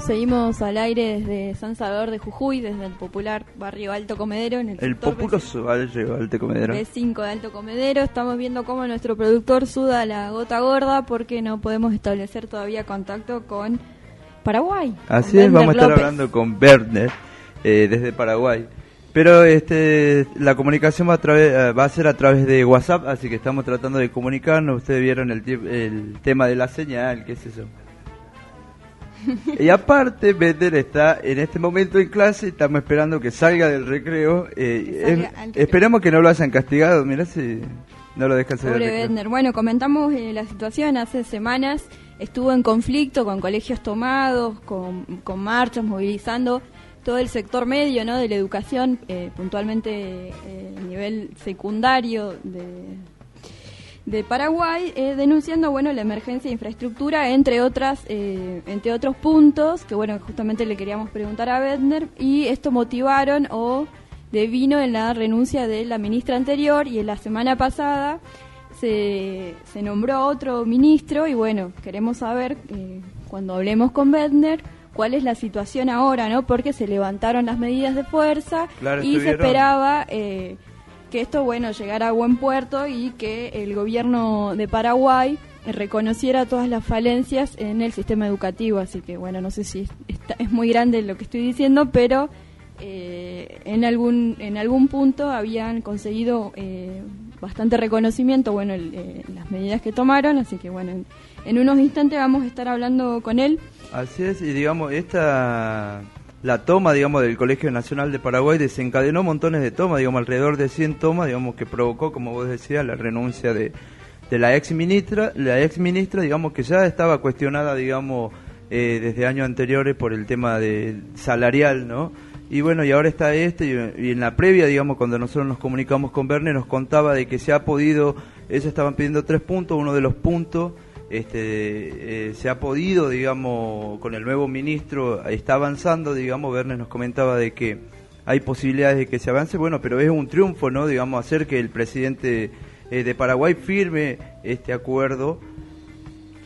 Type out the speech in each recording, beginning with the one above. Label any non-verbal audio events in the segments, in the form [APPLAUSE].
Seguimos al aire desde San Salvador de Jujuy, desde el popular barrio Alto Comedero. En el El populoso barrio Alto Comedero. B5 de Alto Comedero. Estamos viendo cómo nuestro productor suda la gota gorda porque no podemos establecer todavía contacto con Paraguay. Así con es, vamos a estar López. hablando con Werner eh, desde Paraguay. Pero este, la comunicación va a, través, eh, va a ser a través de WhatsApp, así que estamos tratando de comunicarnos. Ustedes vieron el, el tema de la señal, qué es eso. [LAUGHS] y aparte, Werner está en este momento en clase, estamos esperando que salga del recreo. eh, Que salga al recreo. esperemos que no lo hayan castigado, mirá si no lo dejan salir del Pobre recreo. Bueno, comentamos eh, la situación hace semanas. Estuvo en conflicto con colegios tomados, con, con marchas, movilizando todo el sector medio ¿no? de la educación, eh, puntualmente eh, a nivel secundario de, de Paraguay, eh, denunciando bueno la emergencia de infraestructura, entre otras, eh, entre otros puntos, que bueno, justamente le queríamos preguntar a Bedner, y esto motivaron o devino en la renuncia de la ministra anterior y en la semana pasada se, se nombró otro ministro y bueno, queremos saber eh, cuando hablemos con Bedner cuál es la situación ahora, ¿no? Porque se levantaron las medidas de fuerza Claro, y se esperaba eh, esto, bueno, llegara a buen puerto y que el gobierno de Paraguay reconociera todas las falencias en el sistema educativo. Así que, bueno, no sé si es, está- es muy grande lo que estoy diciendo, pero eh, en algún en algún punto habían conseguido eh, bastante reconocimiento, bueno, el, eh, las medidas que tomaron. Así que, bueno, en, en unos instantes vamos a estar hablando con él. Así es, y digamos, esta la toma, digamos, del Colegio Nacional de Paraguay desencadenó montones de tomas, digamos, alrededor de 100 tomas, digamos, que provocó, como vos decías, la renuncia de, de la ex ministra, la ex ministra, digamos, que ya estaba cuestionada, digamos, eh, desde años anteriores por el tema de salarial, ¿no? Y bueno, y ahora está este, y, y en la previa, digamos, cuando nosotros nos comunicamos con Verne, nos contaba de que se ha podido, ellos estaban pidiendo tres puntos, uno de los puntos este, eh, se ha podido, digamos, con el nuevo ministro, está avanzando, digamos, Verne nos comentaba de que hay posibilidades de que se avance, bueno, pero es un triunfo, ¿no? Digamos, hacer que el presidente eh, de Paraguay firme este acuerdo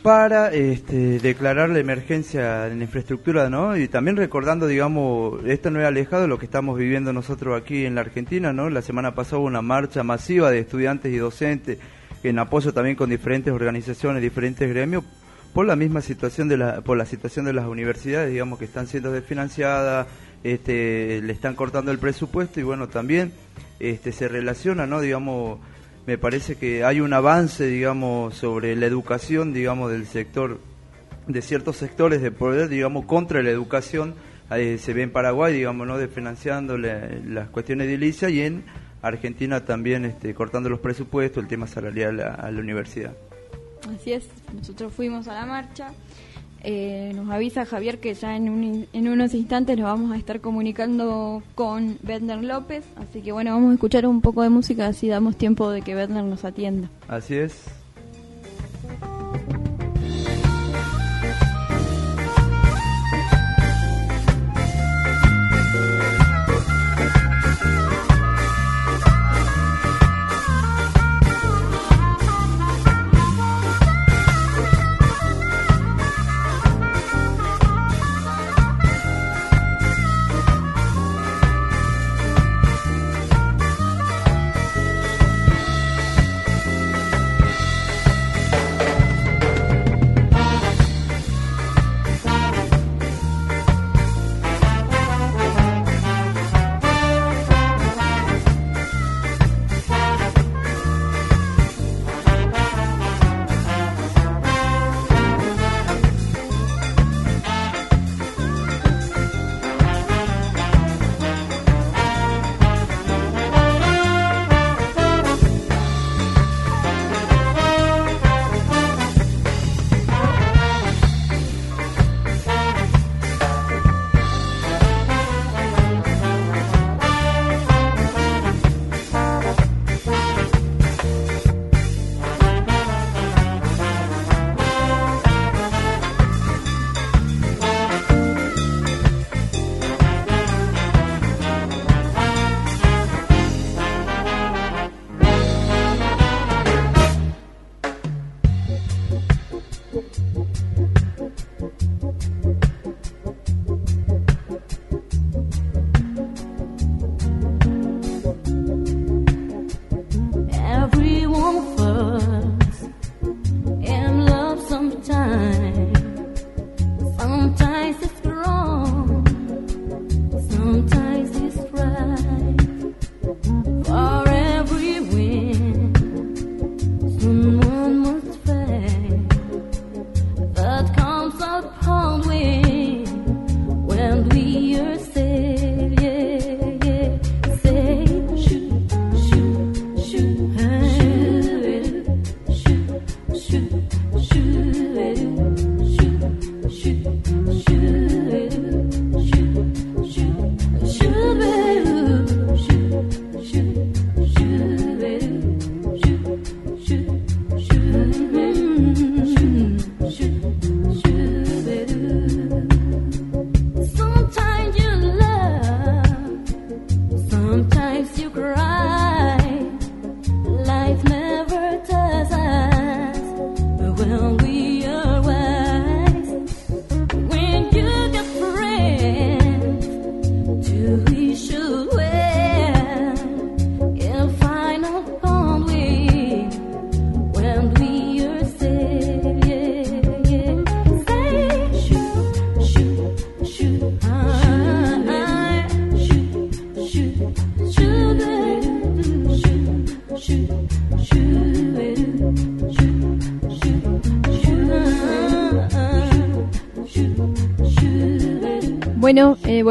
para este, declarar la emergencia en infraestructura, ¿no? Y también recordando, digamos, esto no es alejado de lo que estamos viviendo nosotros aquí en la Argentina, ¿no? La semana pasada hubo una marcha masiva de estudiantes y docentes en apoyo también con diferentes organizaciones, diferentes gremios, por la misma situación de la, por la situación de las universidades, digamos, que están siendo desfinanciadas, este, le están cortando el presupuesto y bueno, también este, se relaciona, ¿no? Digamos, me parece que hay un avance, digamos, sobre la educación, digamos, del sector, de ciertos sectores de poder, digamos, contra la educación. Ahí se ve en Paraguay, digamos, ¿no? Desfinanciando la- las cuestiones de edilicia y en Argentina también este, cortando los presupuestos, el tema salarial a, a la universidad. Así es, nosotros fuimos a la marcha. Eh, nos avisa Javier que ya en, un- en unos instantes nos vamos a estar comunicando con Bedner López. Así que bueno, vamos a escuchar un poco de música, así damos tiempo de que Bedner nos atienda. Así es.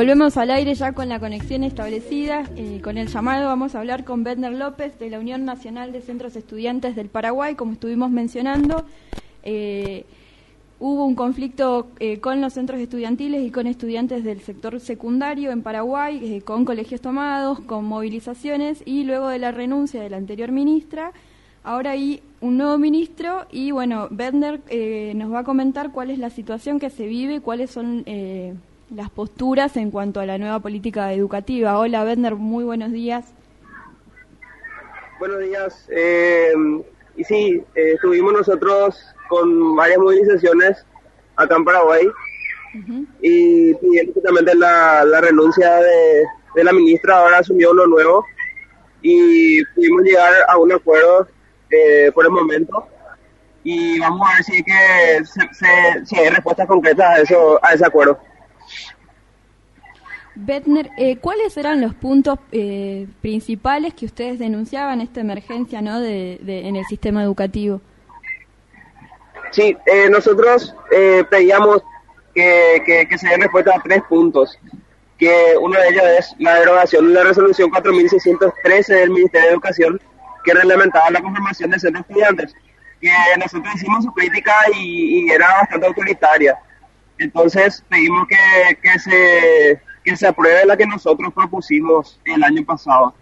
Volvemos al aire ya con la conexión establecida. Eh, con el llamado vamos a hablar con Bender López de la Unión Nacional de Centros Estudiantes del Paraguay, como estuvimos mencionando. Eh, hubo un conflicto con los centros estudiantiles y con estudiantes del sector secundario en Paraguay, con colegios tomados, con movilizaciones y luego de la renuncia de la anterior ministra. Ahora hay un nuevo ministro y bueno, Bender nos va a comentar cuál es la situación que se vive, cuáles son las posturas en cuanto a la nueva política educativa. Hola, Bender, muy buenos días. Buenos días. Eh, y sí, eh, estuvimos nosotros con varias movilizaciones acá en Paraguay y pidiendo justamente la, renuncia de, la ministra, ahora asumió uno nuevo y pudimos llegar a un acuerdo eh, por el momento y vamos a ver si, que si hay respuestas concretas a, eso, a ese acuerdo. Bettner, eh, ¿cuáles eran los puntos eh, principales que ustedes denunciaban esta emergencia ¿no? de, en el sistema educativo? Sí, eh, nosotros pedíamos que, que, se den respuesta a tres puntos, que uno de ellos es la derogación de la resolución 4613 del Ministerio de Educación, que reglamentaba la conformación de centros estudiantes, que nosotros hicimos su crítica y, y era bastante autoritaria. Entonces pedimos que, que se que se apruebe la que nosotros propusimos el año pasado.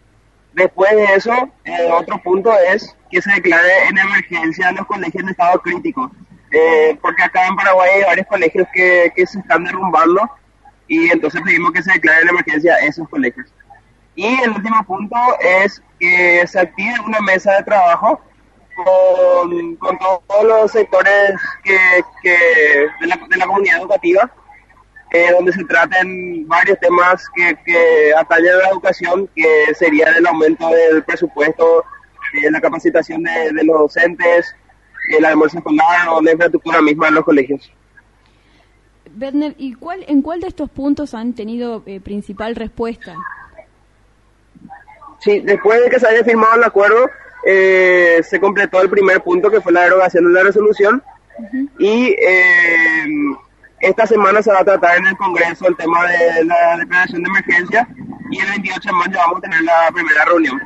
Después de eso, eh, otro punto es que se declare en emergencia los colegios en estado crítico, eh, porque acá en Paraguay hay varios colegios que, que se están derrumbando y entonces pedimos que se declare en emergencia esos colegios. Y el último punto es que se active una mesa de trabajo con, con todos los sectores que, que de, la, de la comunidad educativa eh, donde se traten varios temas que, que atañen a la educación, que sería el aumento del presupuesto, eh, la capacitación de, los docentes, el almuerzo escolar o la infraestructura misma en los colegios. Werner, ¿y cuál, en cuál de estos puntos han tenido eh, principal respuesta? Sí, después de que se haya firmado el acuerdo, se completó el primer punto, que fue la derogación de la resolución, y esta semana se va a tratar en el Congreso el tema de la declaración de emergencia y el 28 de mayo vamos a tener la primera reunión.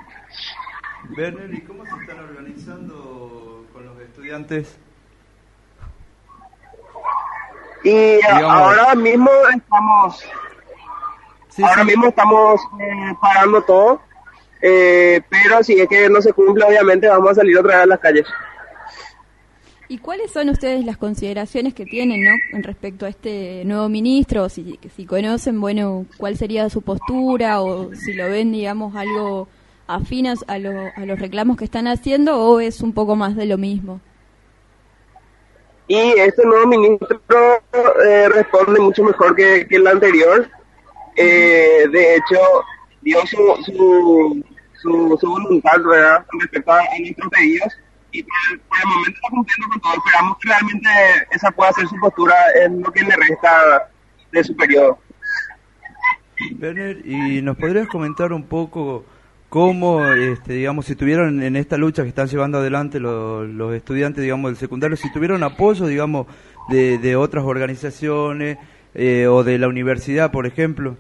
Werner, ¿y cómo se están organizando con los estudiantes? Y ahora mismo estamos, ahora mismo estamos eh, parando todo, eh, pero si es que no se cumple, obviamente vamos a salir otra vez a las calles. ¿Y cuáles son ustedes las consideraciones que tienen ¿no? respecto a este nuevo ministro? Si, conocen, bueno, cuál sería su postura o si lo ven, digamos, algo afín a, a los reclamos que están haciendo o es un poco más de lo mismo. Y este nuevo ministro eh, responde mucho mejor que, el anterior. Eh, de hecho, dio su, su, su, su voluntad respecto a nuestros pedidos y por el, momento está cumpliendo con todo. Esperamos que realmente esa pueda ser su postura en lo que le resta de su periodo. Werner, ¿y nos podrías comentar un poco cómo, este, digamos, si tuvieron en esta lucha que están llevando adelante los, los estudiantes, digamos, del secundario, si tuvieron apoyo, digamos, de, de otras organizaciones eh, o de la universidad, por ejemplo?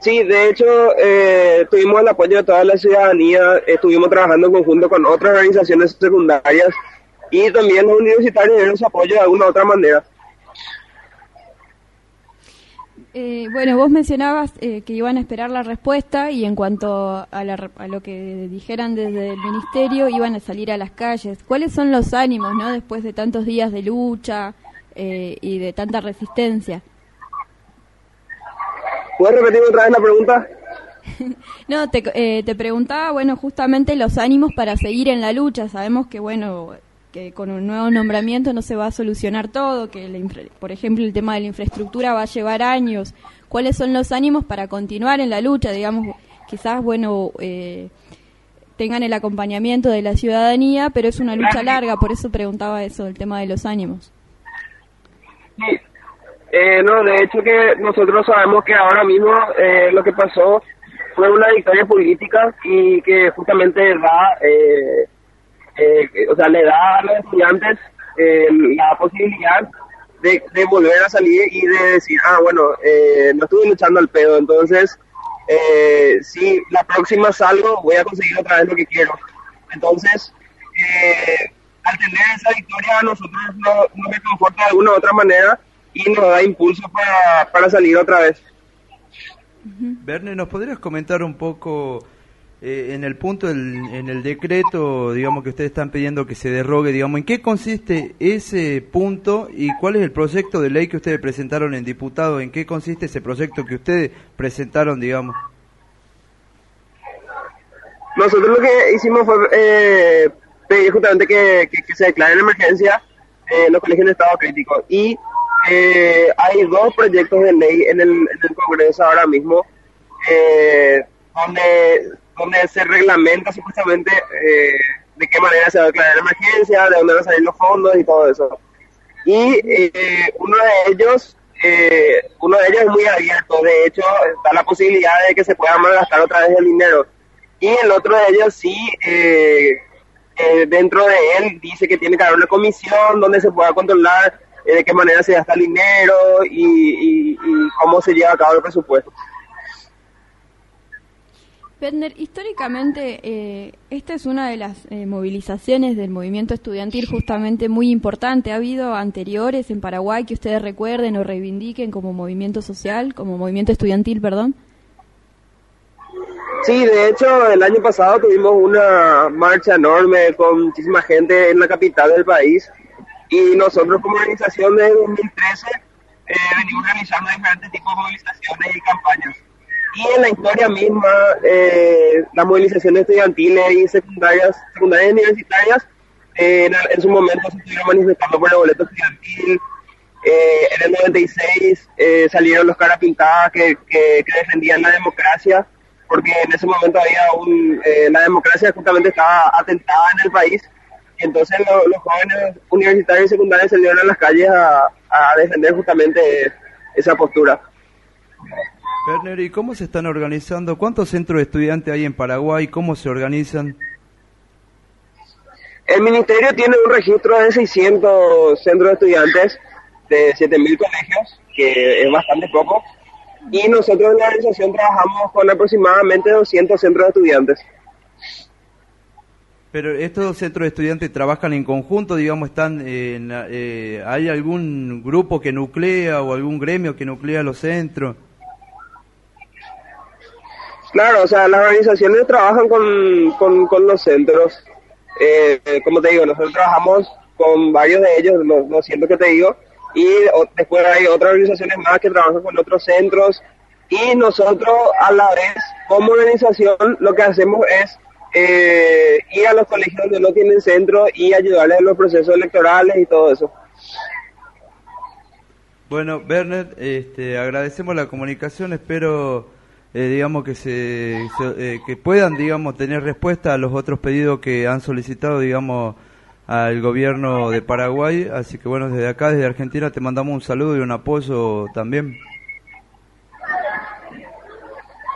Sí, de hecho, eh, tuvimos el apoyo de toda la ciudadanía, estuvimos trabajando en conjunto con otras organizaciones secundarias y también los universitarios dieron su apoyo de alguna u otra manera. Eh, bueno, vos mencionabas eh, que iban a esperar la respuesta y en cuanto a, lo que dijeran desde el ministerio, iban a salir a las calles. ¿Cuáles son los ánimos, no, después de tantos días de lucha y de tanta resistencia? ¿Puedes repetir otra vez la pregunta? [LAUGHS] no, te, eh, te preguntaba, bueno, justamente los ánimos para seguir en la lucha. Sabemos que, bueno, que con un nuevo nombramiento no se va a solucionar todo, que, por ejemplo, el tema de la infraestructura va a llevar años. ¿Cuáles son los ánimos para continuar en la lucha? Digamos, quizás, bueno, eh, tengan el acompañamiento de la ciudadanía, pero es una lucha larga, por eso preguntaba eso, el tema de los ánimos. Sí, eh, no, de hecho que nosotros sabemos que ahora mismo eh, lo que pasó fue una victoria política y que justamente da, eh, o sea, le da a los estudiantes la posibilidad de, volver a salir y de decir, ah, bueno, eh, no estuve luchando al pedo, entonces eh, si la próxima salgo voy a conseguir otra vez lo que quiero. Entonces, eh, al tener esa victoria a nosotros no, no me conforta de alguna u otra manera y nos da impulso para, para salir otra vez. Verne, ¿nos podrías comentar un poco eh, en el punto, del, en el decreto, digamos, que ustedes están pidiendo que se derrogue, digamos, en qué consiste ese punto y cuál es el proyecto de ley que ustedes presentaron en diputado? ¿En qué consiste ese proyecto que ustedes presentaron, digamos? Nosotros lo que hicimos fue eh, pedir justamente que, que, que se declare en emergencia eh, los colegios en estado crítico. Y eh, hay dos proyectos de ley en el, en el Congreso ahora mismo eh, donde, se reglamenta supuestamente eh, de qué manera se va a declarar la emergencia, de dónde van a salir los fondos y todo eso. Y eh, uno de ellos eh, uno de ellos es muy abierto, de hecho está la posibilidad de que se pueda malgastar otra vez el dinero. Y el otro de ellos sí, eh, dentro de él dice que tiene que haber una comisión donde se pueda controlar eh, de qué manera se gasta el dinero y, y, y cómo se lleva a cabo el presupuesto. Bender, históricamente eh, esta es una de las eh, movilizaciones del movimiento estudiantil justamente muy importante. ¿Ha habido anteriores en Paraguay que ustedes recuerden o reivindiquen como movimiento social, como movimiento estudiantil, perdón? Sí, de hecho, el año pasado tuvimos una marcha enorme con muchísima gente en la capital del país y nosotros como organización desde 2013 eh, venimos realizando diferentes tipos de movilizaciones y campañas. Y en la historia misma, eh, las movilizaciones estudiantiles y secundarias, secundarias universitarias, eh, en, su momento se estuvieron manifestando por el boleto estudiantil. Eh, en el 96 eh, salieron los caras pintadas que, que, que, defendían la democracia, porque en ese momento había un, eh, la democracia justamente estaba atentada en el país. Y entonces lo, los jóvenes universitarios y secundarios salieron a las calles a, a defender justamente esa postura. Werner, ¿y cómo se están organizando? ¿Cuántos centros de estudiantes hay en Paraguay? ¿Cómo se organizan? El ministerio tiene un registro de 600 centros de estudiantes de 7.000 colegios, que es bastante poco, y nosotros en la organización trabajamos con aproximadamente 200 centros de estudiantes. Pero estos centros de estudiantes trabajan en conjunto, digamos, están en, eh, ¿hay algún grupo que nuclea o algún gremio que nuclea los centros? Claro, o sea, las organizaciones trabajan con, con, con los centros. Eh, como te digo, nosotros trabajamos con varios de ellos, los, los que te digo, y después hay otras organizaciones más que trabajan con otros centros. Y nosotros, a la vez, como organización, lo que hacemos es eh, ir a los colegios donde no tienen centro y ayudarles en los procesos electorales y todo eso. Bueno, Bernard, este, agradecemos la comunicación, espero eh, digamos que se, se eh, que puedan digamos tener respuesta a los otros pedidos que han solicitado digamos al gobierno de Paraguay. Así que bueno desde acá desde Argentina te mandamos un saludo y un apoyo también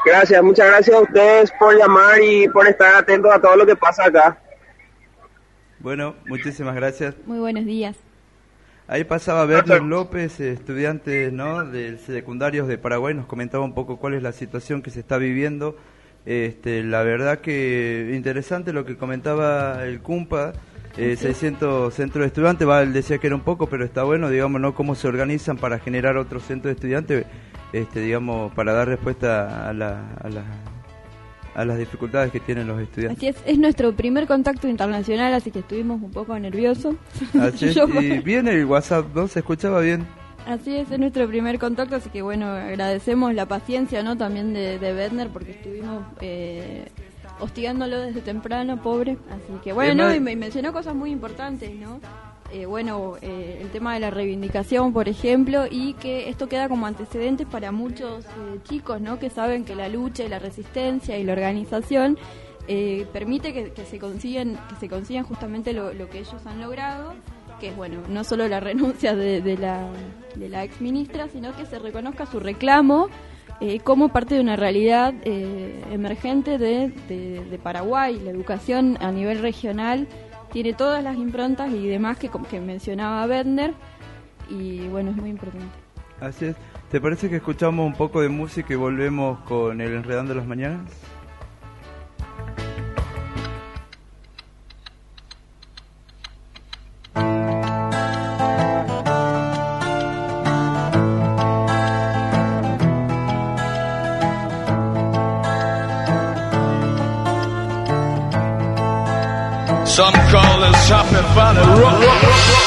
gracias muchas gracias a ustedes por llamar y por estar atentos a todo lo que pasa acá bueno muchísimas gracias muy buenos días Ahí pasaba Werner López, estudiante ¿no? de secundarios de Paraguay, nos comentaba un poco cuál es la situación que se está viviendo. Este, la verdad que interesante lo que comentaba el CUMPA, eh, 600 centros de estudiantes, va, él decía que era un poco, pero está bueno, digamos, ¿no? Cómo se organizan para generar otros centros de estudiantes, este, digamos, para dar respuesta a la, a la a las dificultades que tienen los estudiantes. Así es, es nuestro primer contacto internacional, así que estuvimos un poco nerviosos. Así es, [LAUGHS] y bien el WhatsApp, ¿no? ¿Se escuchaba bien? Así es, es nuestro primer contacto, así que bueno, agradecemos la paciencia, ¿no? También de, de Bedner, porque estuvimos eh, hostigándolo desde temprano, pobre. Así que bueno, y me mencionó cosas muy importantes, ¿no? Eh, bueno, eh, el tema de la reivindicación, por ejemplo, y que esto queda como antecedentes para muchos eh, chicos, ¿no? Que saben que la lucha y la resistencia y la organización permite que, se consiguen, que se consigan justamente lo, que ellos han logrado, que es, bueno, no solo la [LAUGHS] renuncia de, de la, de la ex ministra, sino que se reconozca su reclamo eh, como parte de una realidad eh, emergente de, de, Paraguay, la educación a nivel regional tiene todas las improntas y demás que, que mencionaba Bender y bueno, es muy importante. Así es. ¿Te parece que escuchamos un poco de música y volvemos con el Enredando las Mañanas? find a rock, rock, rock, rock.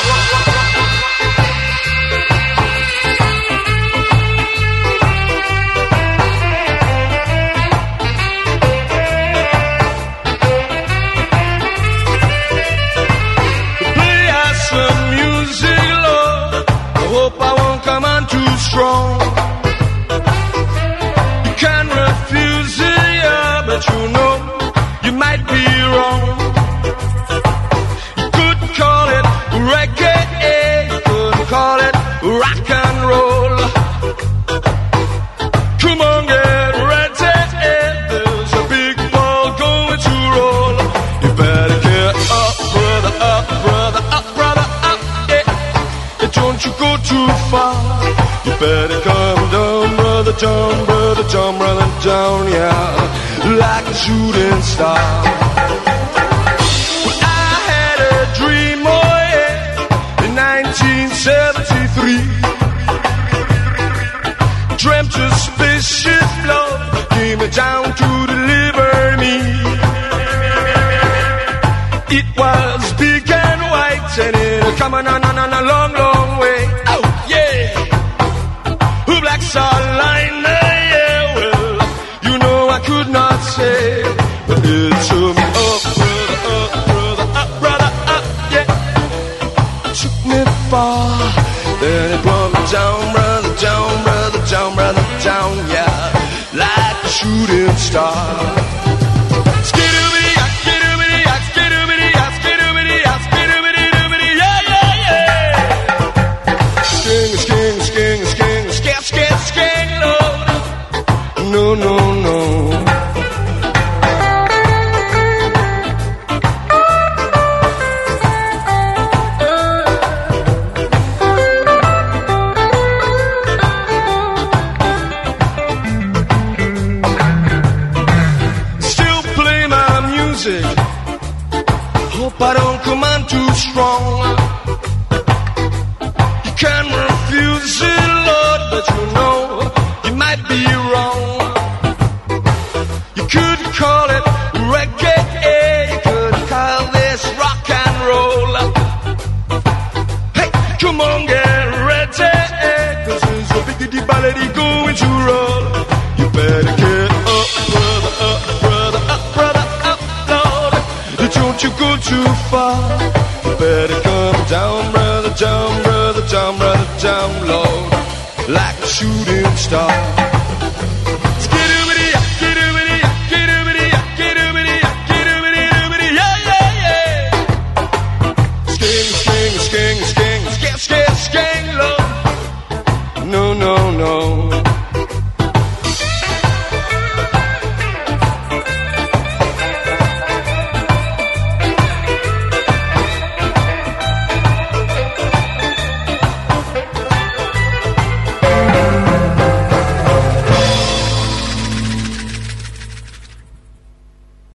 You better come down, brother, down, brother, down, brother, down, yeah. Like a shooting star. Well, I had a dream, oh yeah, in 1973. Dreamt a spaceship, love, came down to deliver me. It was big and white, and it coming on, far, then it brought me down, brother, down, brother, down, brother, down, yeah, like a shooting star. Skidoo-biddy, ah, I don't come on too strong. You can refuse it, down, brother, down, brother, down, Lord. Like a shooting star.